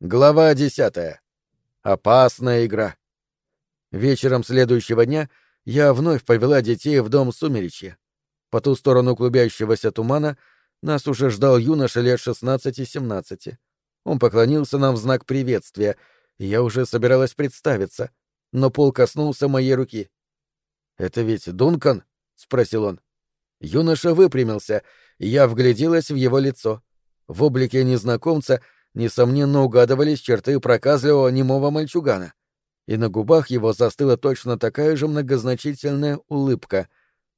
Глава десятая. Опасная игра. Вечером следующего дня я вновь повела детей в дом сумеречья. По ту сторону клубящегося тумана нас уже ждал юноша лет шестнадцати-семнадцати. Он поклонился нам в знак приветствия, и я уже собиралась представиться, но Пол коснулся моей руки. «Это ведь Дункан?» — спросил он. Юноша выпрямился, и я вгляделась в его лицо. В облике незнакомца — несомненно, угадывались черты проказливого немого мальчугана, и на губах его застыла точно такая же многозначительная улыбка.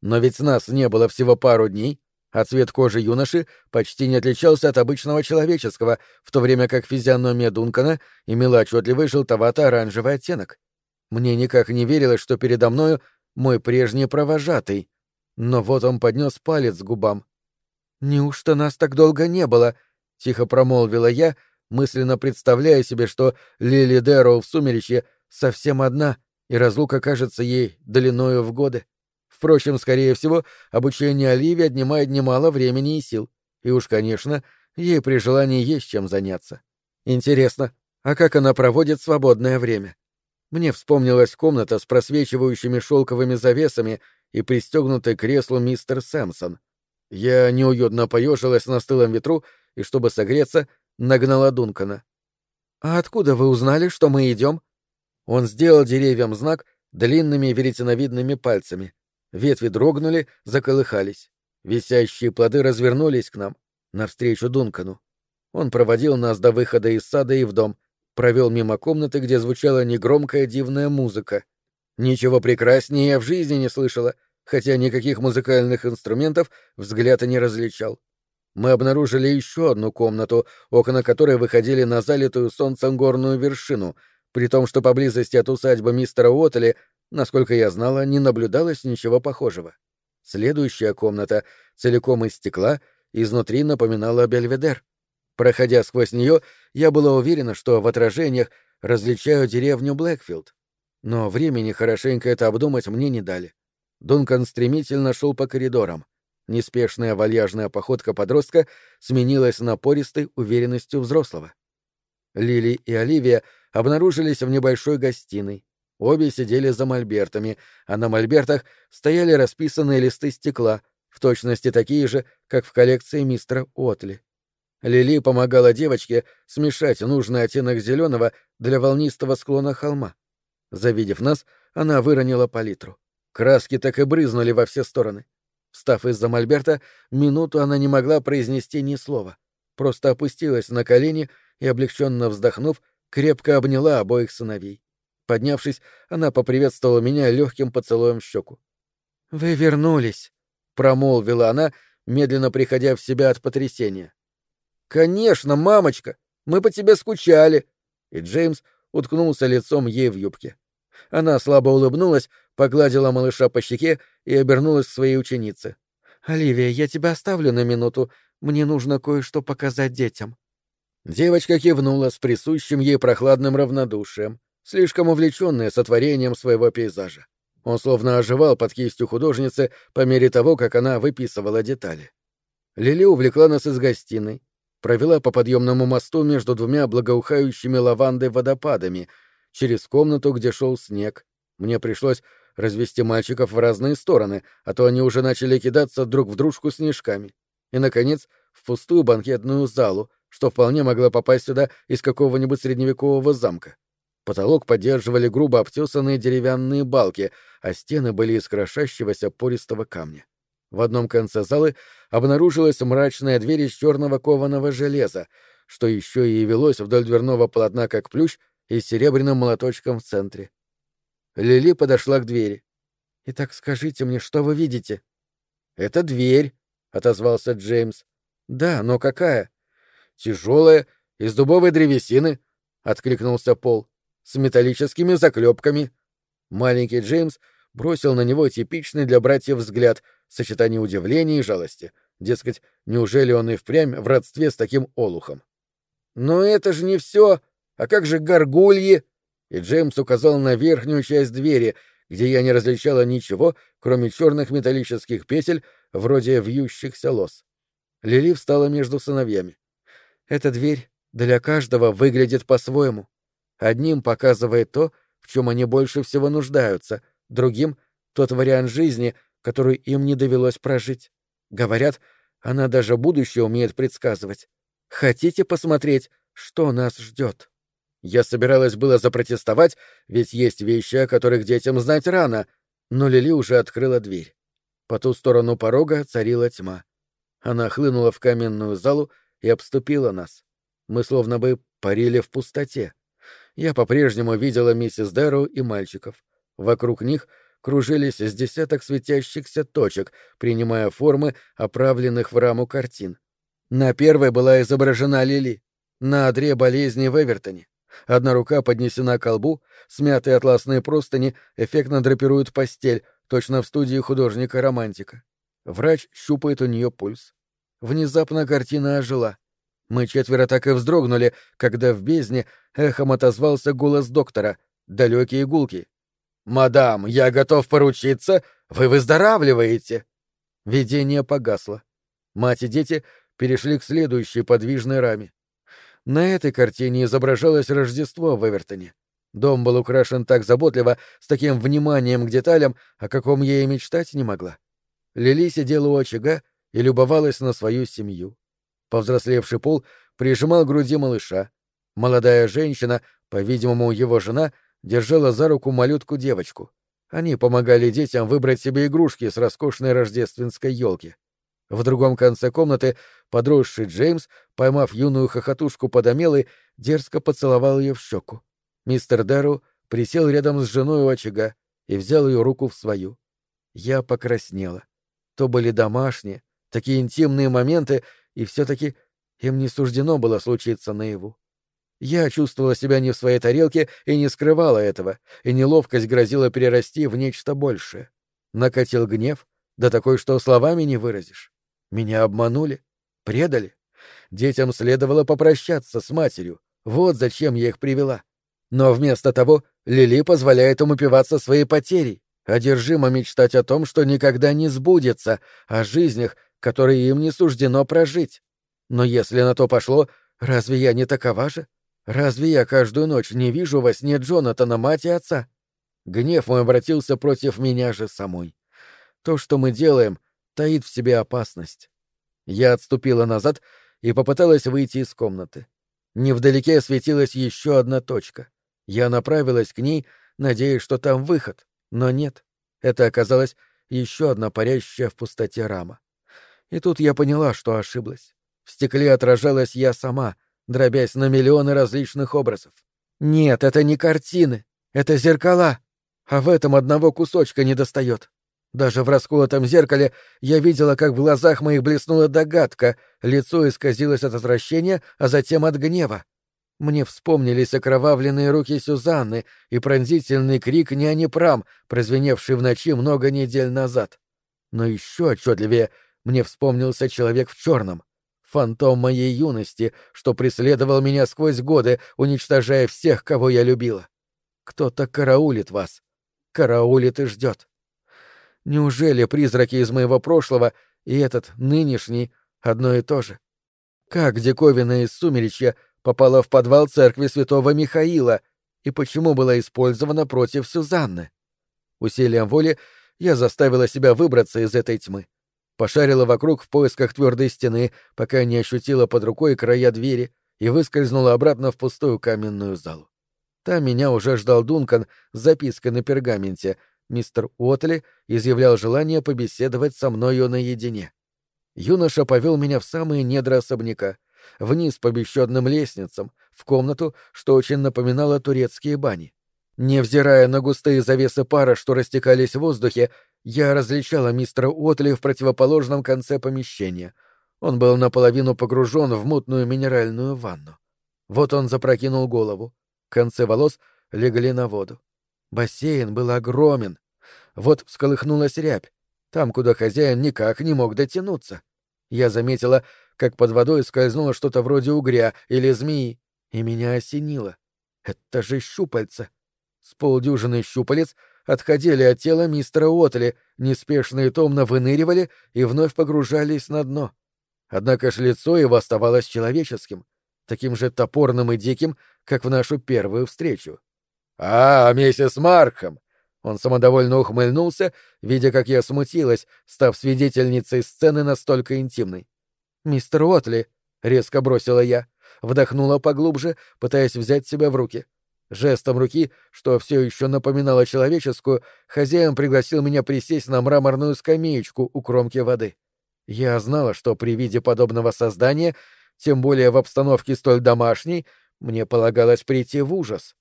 Но ведь нас не было всего пару дней, а цвет кожи юноши почти не отличался от обычного человеческого, в то время как физиономия Дункана имела отчетливый желтовато-оранжевый оттенок. Мне никак не верилось, что передо мною мой прежний провожатый. Но вот он поднес палец к губам. «Неужто нас так долго не было?» — тихо промолвила я, мысленно представляя себе, что Лили Дэроу в сумеречье совсем одна, и разлука кажется ей длиною в годы. Впрочем, скорее всего, обучение Оливии отнимает немало времени и сил, и уж, конечно, ей при желании есть чем заняться. Интересно, а как она проводит свободное время? Мне вспомнилась комната с просвечивающими шелковыми завесами и пристегнутой к креслу мистер Сэмпсон. Я неуютно поежилась на стылом ветру и, чтобы согреться, нагнала Дункана. «А откуда вы узнали, что мы идем?» Он сделал деревьям знак длинными веретеновидными пальцами. Ветви дрогнули, заколыхались. Висящие плоды развернулись к нам, навстречу Дункану. Он проводил нас до выхода из сада и в дом, провел мимо комнаты, где звучала негромкая дивная музыка. Ничего прекраснее я в жизни не слышала, хотя никаких музыкальных инструментов взгляд не различал мы обнаружили еще одну комнату, окна которой выходили на залитую солнцем горную вершину, при том, что поблизости от усадьбы мистера Уоттели, насколько я знала, не наблюдалось ничего похожего. Следующая комната, целиком из стекла, изнутри напоминала Бельведер. Проходя сквозь нее, я была уверена, что в отражениях различаю деревню Блэкфилд. Но времени хорошенько это обдумать мне не дали. Дункан стремительно шел по коридорам. Неспешная вальяжная походка подростка сменилась напористой уверенностью взрослого. Лили и Оливия обнаружились в небольшой гостиной. Обе сидели за мольбертами, а на мольбертах стояли расписанные листы стекла, в точности такие же, как в коллекции мистера Отли. Лили помогала девочке смешать нужный оттенок зеленого для волнистого склона холма. Завидев нас, она выронила палитру. Краски так и брызнули во все стороны. Встав из-за мольберта, минуту она не могла произнести ни слова. Просто опустилась на колени и, облегченно вздохнув, крепко обняла обоих сыновей. Поднявшись, она поприветствовала меня легким поцелуем в щеку. «Вы вернулись», — промолвила она, медленно приходя в себя от потрясения. «Конечно, мамочка! Мы по тебе скучали!» И Джеймс уткнулся лицом ей в юбке. Она слабо улыбнулась, погладила малыша по щеке и обернулась к своей ученице. «Оливия, я тебя оставлю на минуту. Мне нужно кое-что показать детям». Девочка кивнула с присущим ей прохладным равнодушием, слишком увлеченная сотворением своего пейзажа. Он словно оживал под кистью художницы по мере того, как она выписывала детали. Лили увлекла нас из гостиной, провела по подъемному мосту между двумя благоухающими лавандой водопадами, через комнату, где шел снег. Мне пришлось развести мальчиков в разные стороны, а то они уже начали кидаться друг в дружку снежками. И, наконец, в пустую банкетную залу, что вполне могла попасть сюда из какого-нибудь средневекового замка. Потолок поддерживали грубо обтесанные деревянные балки, а стены были из крошащегося пористого камня. В одном конце залы обнаружилась мрачная дверь из черного кованого железа, что еще и велось вдоль дверного полотна как плющ и серебряным молоточком в центре. Лили подошла к двери. «Итак, скажите мне, что вы видите?» «Это дверь», — отозвался Джеймс. «Да, но какая?» «Тяжелая, из дубовой древесины», — откликнулся Пол, — «с металлическими заклепками». Маленький Джеймс бросил на него типичный для братьев взгляд, сочетание удивления и жалости. Дескать, неужели он и впрямь в родстве с таким олухом? «Но это же не все! А как же горгульи?» И Джеймс указал на верхнюю часть двери, где я не различала ничего, кроме черных металлических петель, вроде вьющихся лос. Лили встала между сыновьями. «Эта дверь для каждого выглядит по-своему. Одним показывает то, в чем они больше всего нуждаются, другим — тот вариант жизни, который им не довелось прожить. Говорят, она даже будущее умеет предсказывать. Хотите посмотреть, что нас ждет? Я собиралась было запротестовать, ведь есть вещи, о которых детям знать рано, но Лили уже открыла дверь. По ту сторону порога царила тьма. Она хлынула в каменную залу и обступила нас. Мы словно бы парили в пустоте. Я по-прежнему видела миссис Дэру и мальчиков. Вокруг них кружились с десяток светящихся точек, принимая формы оправленных в раму картин. На первой была изображена Лили, на одре болезни в Эвертоне. Одна рука поднесена к колбу, смятые атласные простыни эффектно драпируют постель, точно в студии художника-романтика. Врач щупает у нее пульс. Внезапно картина ожила. Мы четверо так и вздрогнули, когда в бездне эхом отозвался голос доктора, далекие гулки. «Мадам, я готов поручиться, вы выздоравливаете!» Видение погасло. Мать и дети перешли к следующей подвижной раме. На этой картине изображалось Рождество в Эвертоне. Дом был украшен так заботливо, с таким вниманием к деталям, о каком я и мечтать не могла. Лили сидела у очага и любовалась на свою семью. Повзрослевший пол прижимал к груди малыша. Молодая женщина, по-видимому, его жена, держала за руку малютку-девочку. Они помогали детям выбрать себе игрушки с роскошной рождественской елки. В другом конце комнаты подросший Джеймс, поймав юную хохотушку под омелой, дерзко поцеловал ее в щеку. Мистер Дэрроу присел рядом с женой у очага и взял ее руку в свою. Я покраснела. То были домашние, такие интимные моменты, и все-таки им не суждено было случиться наяву. Я чувствовала себя не в своей тарелке и не скрывала этого, и неловкость грозила перерасти в нечто большее. Накатил гнев, да такой, что словами не выразишь. Меня обманули, предали. Детям следовало попрощаться с матерью. Вот зачем я их привела. Но вместо того Лили позволяет им упиваться своей потерей, одержимо мечтать о том, что никогда не сбудется, о жизнях, которые им не суждено прожить. Но если на то пошло, разве я не такова же? Разве я каждую ночь не вижу во сне Джонатана, мать и отца? Гнев мой обратился против меня же самой. То, что мы делаем, таит в себе опасность. Я отступила назад и попыталась выйти из комнаты. Невдалеке светилась еще одна точка. Я направилась к ней, надеясь, что там выход, но нет. Это оказалась еще одна парящая в пустоте рама. И тут я поняла, что ошиблась. В стекле отражалась я сама, дробясь на миллионы различных образов. Нет, это не картины, это зеркала, а в этом одного кусочка недостает. Даже в расколотом зеркале я видела, как в глазах моих блеснула догадка, лицо исказилось от отвращения, а затем от гнева. Мне вспомнились окровавленные руки Сюзанны и пронзительный крик няни Прам, прозвеневший в ночи много недель назад. Но еще отчетливее мне вспомнился человек в черном, фантом моей юности, что преследовал меня сквозь годы, уничтожая всех, кого я любила. Кто-то караулит вас, караулит и ждет. Неужели призраки из моего прошлого и этот нынешний одно и то же? Как диковина из сумеречья попала в подвал церкви святого Михаила и почему была использована против Сюзанны? Усилием воли я заставила себя выбраться из этой тьмы. Пошарила вокруг в поисках твердой стены, пока не ощутила под рукой края двери и выскользнула обратно в пустую каменную залу. Там меня уже ждал Дункан с запиской на пергаменте — мистер Уотли изъявлял желание побеседовать со мною наедине. Юноша повел меня в самые недра особняка, вниз по бесчетным лестницам, в комнату, что очень напоминало турецкие бани. Невзирая на густые завесы пара, что растекались в воздухе, я различала мистера Уотли в противоположном конце помещения. Он был наполовину погружен в мутную минеральную ванну. Вот он запрокинул голову. Концы волос легли на воду. Бассейн был огромен, вот всколыхнулась рябь, там, куда хозяин никак не мог дотянуться. Я заметила, как под водой скользнуло что-то вроде угря или змеи, и меня осенило. Это же щупальца. С полдюжины щупалец отходили от тела мистера Уотли, неспешно и томно выныривали и вновь погружались на дно. Однако ж лицо его оставалось человеческим, таким же топорным и диким, как в нашу первую встречу. «А, миссис Маркхэм!» Он самодовольно ухмыльнулся, видя, как я смутилась, став свидетельницей сцены настолько интимной. «Мистер Уотли», — резко бросила я, вдохнула поглубже, пытаясь взять себя в руки. Жестом руки, что все еще напоминало человеческую, хозяин пригласил меня присесть на мраморную скамеечку у кромки воды. Я знала, что при виде подобного создания, тем более в обстановке столь домашней, мне полагалось прийти в ужас.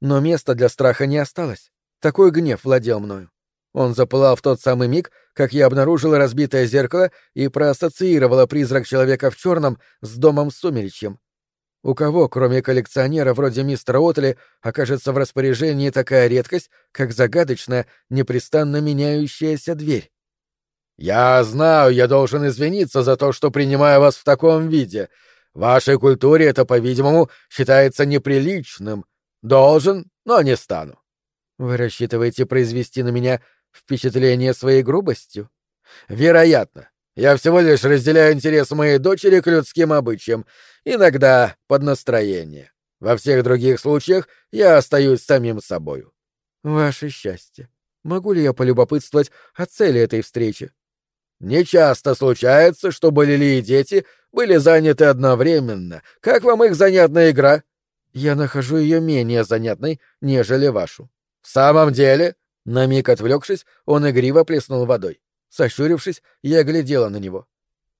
Но места для страха не осталось. Такой гнев владел мною. Он запылал в тот самый миг, как я обнаружила разбитое зеркало и проассоциировала призрак человека в черном с домом сумеречьем. У кого, кроме коллекционера вроде мистера Отли, окажется в распоряжении такая редкость, как загадочная, непрестанно меняющаяся дверь? «Я знаю, я должен извиниться за то, что принимаю вас в таком виде. В вашей культуре это, по-видимому, считается неприличным. Должен, но не стану. Вы рассчитываете произвести на меня впечатление своей грубостью? Вероятно. Я всего лишь разделяю интерес моей дочери к людским обычаям, иногда под настроение. Во всех других случаях я остаюсь самим собою. Ваше счастье. Могу ли я полюбопытствовать о цели этой встречи? Не часто случается, чтобы Лили и дети были заняты одновременно. Как вам их занятная игра? Я нахожу ее менее занятной, нежели вашу. В самом деле, на миг отвлекшись, он игриво плеснул водой. Сощурившись, я глядела на него.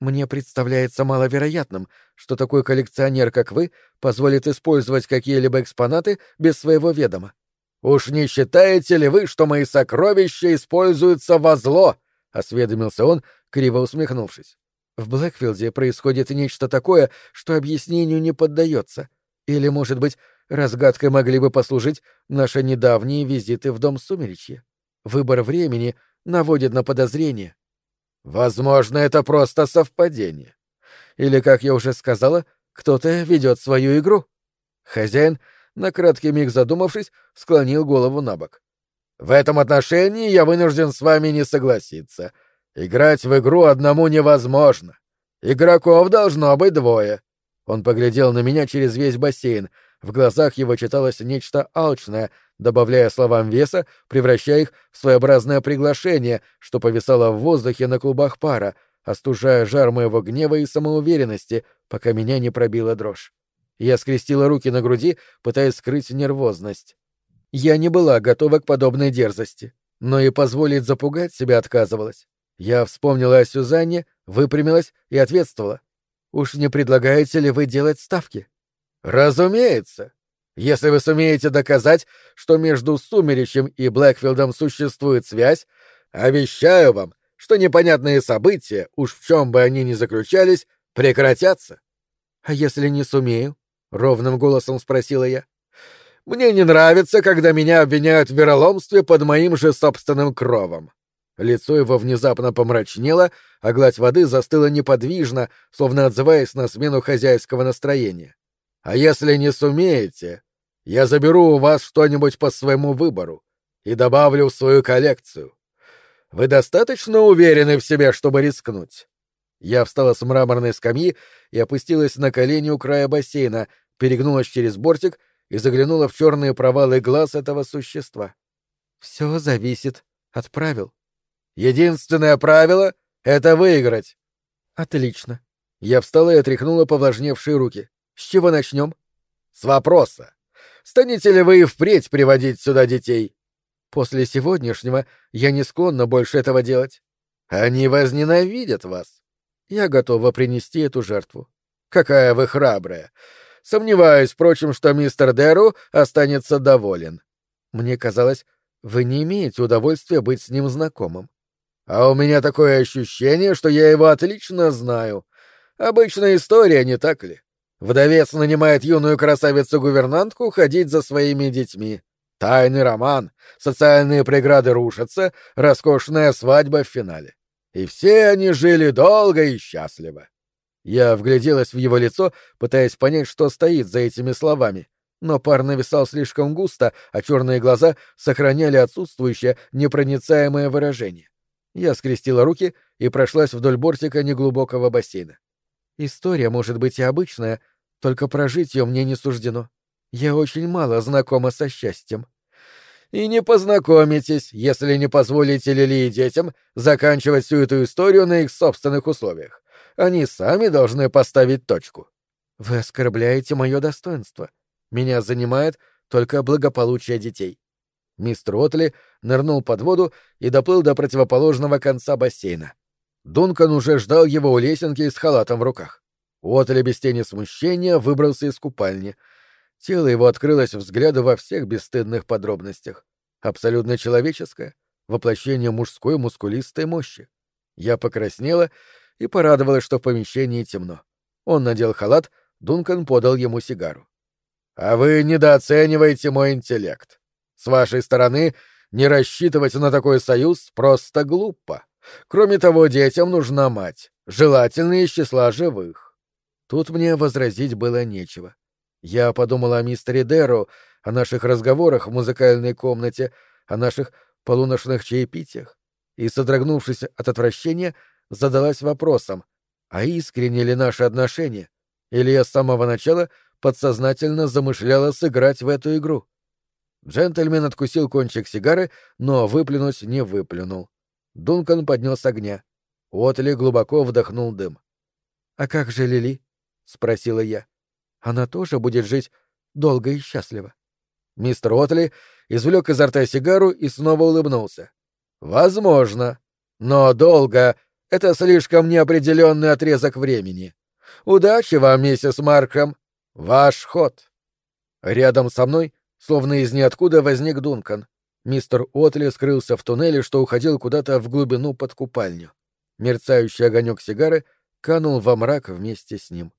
Мне представляется маловероятным, что такой коллекционер, как вы, позволит использовать какие-либо экспонаты без своего ведома. Уж не считаете ли вы, что мои сокровища используются во зло? осведомился он, криво усмехнувшись. В Блэкфилде происходит нечто такое, что объяснению не поддается. Или, может быть, разгадкой могли бы послужить наши недавние визиты в дом Сумеречья? Выбор времени наводит на подозрение. Возможно, это просто совпадение. Или, как я уже сказала, кто-то ведет свою игру. Хозяин, на краткий миг задумавшись, склонил голову на бок. В этом отношении я вынужден с вами не согласиться. Играть в игру одному невозможно. Игроков должно быть двое. Он поглядел на меня через весь бассейн. В глазах его читалось нечто алчное, добавляя словам веса, превращая их в своеобразное приглашение, что повисало в воздухе на клубах пара, остужая жар моего гнева и самоуверенности, пока меня не пробила дрожь. Я скрестила руки на груди, пытаясь скрыть нервозность. Я не была готова к подобной дерзости, но и позволить запугать себя отказывалась. Я вспомнила о Сюзанне, выпрямилась и ответствовала. Уж не предлагаете ли вы делать ставки? Разумеется. Если вы сумеете доказать, что между Сумеречем и Блэкфилдом существует связь, обещаю вам, что непонятные события, уж в чем бы они ни заключались, прекратятся. А если не сумею? ровным голосом спросила я. Мне не нравится, когда меня обвиняют в вероломстве под моим же собственным кровом. Лицо его внезапно помрачнело, а гладь воды застыла неподвижно, словно отзываясь на смену хозяйского настроения. «А если не сумеете, я заберу у вас что-нибудь по своему выбору и добавлю в свою коллекцию. Вы достаточно уверены в себе, чтобы рискнуть?» Я встала с мраморной скамьи и опустилась на колени у края бассейна, перегнулась через бортик и заглянула в черные провалы глаз этого существа. «Все зависит от правил», Единственное правило — это выиграть. Отлично. Я встала и отряхнула повлажневшие руки. С чего начнем? С вопроса. Станете ли вы впредь приводить сюда детей? После сегодняшнего я не склонна больше этого делать. Они возненавидят вас. Я готова принести эту жертву. Какая вы храбрая. Сомневаюсь, впрочем, что мистер Дэру останется доволен. Мне казалось, вы не имеете удовольствия быть с ним знакомым. А у меня такое ощущение, что я его отлично знаю. Обычная история, не так ли? Вдовец нанимает юную красавицу-гувернантку ходить за своими детьми. Тайный роман, социальные преграды рушатся, роскошная свадьба в финале. И все они жили долго и счастливо. Я вгляделась в его лицо, пытаясь понять, что стоит за этими словами. Но пар нависал слишком густо, а черные глаза сохраняли отсутствующее, непроницаемое выражение. Я скрестила руки и прошлась вдоль бортика неглубокого бассейна. История может быть и обычная, Только прожить ее мне не суждено. Я очень мало знакома со счастьем. И не познакомитесь, если не позволите Лили и детям заканчивать всю эту историю на их собственных условиях. Они сами должны поставить точку. Вы оскорбляете мое достоинство. Меня занимает только благополучие детей. Мистер Отли нырнул под воду и доплыл до противоположного конца бассейна. Дункан уже ждал его у лесенки с халатом в руках. Отли без тени смущения выбрался из купальни. Тело его открылось взгляду во всех бесстыдных подробностях. Абсолютно человеческое, воплощение мужской мускулистой мощи. Я покраснела и порадовалась, что в помещении темно. Он надел халат, Дункан подал ему сигару. — А вы недооцениваете мой интеллект. С вашей стороны не рассчитывать на такой союз просто глупо. Кроме того, детям нужна мать, желательно из числа живых. Тут мне возразить было нечего. Я подумал о мистере Деру, о наших разговорах в музыкальной комнате, о наших полуношных чаепитиях, и, содрогнувшись от отвращения, задалась вопросом, а искренне ли наши отношения, или я с самого начала подсознательно замышляла сыграть в эту игру. Джентльмен откусил кончик сигары, но выплюнуть не выплюнул. Дункан поднес огня. Уотли глубоко вдохнул дым. — А как же Лили? — спросила я. — Она тоже будет жить долго и счастливо. Мистер Уотли извлек изо рта сигару и снова улыбнулся. — Возможно. Но долго — это слишком неопределенный отрезок времени. Удачи вам, миссис Маркхэм. Ваш ход. Рядом со мной Словно из ниоткуда возник Дункан. Мистер Отли скрылся в туннеле, что уходил куда-то в глубину под купальню. Мерцающий огонек сигары канул во мрак вместе с ним.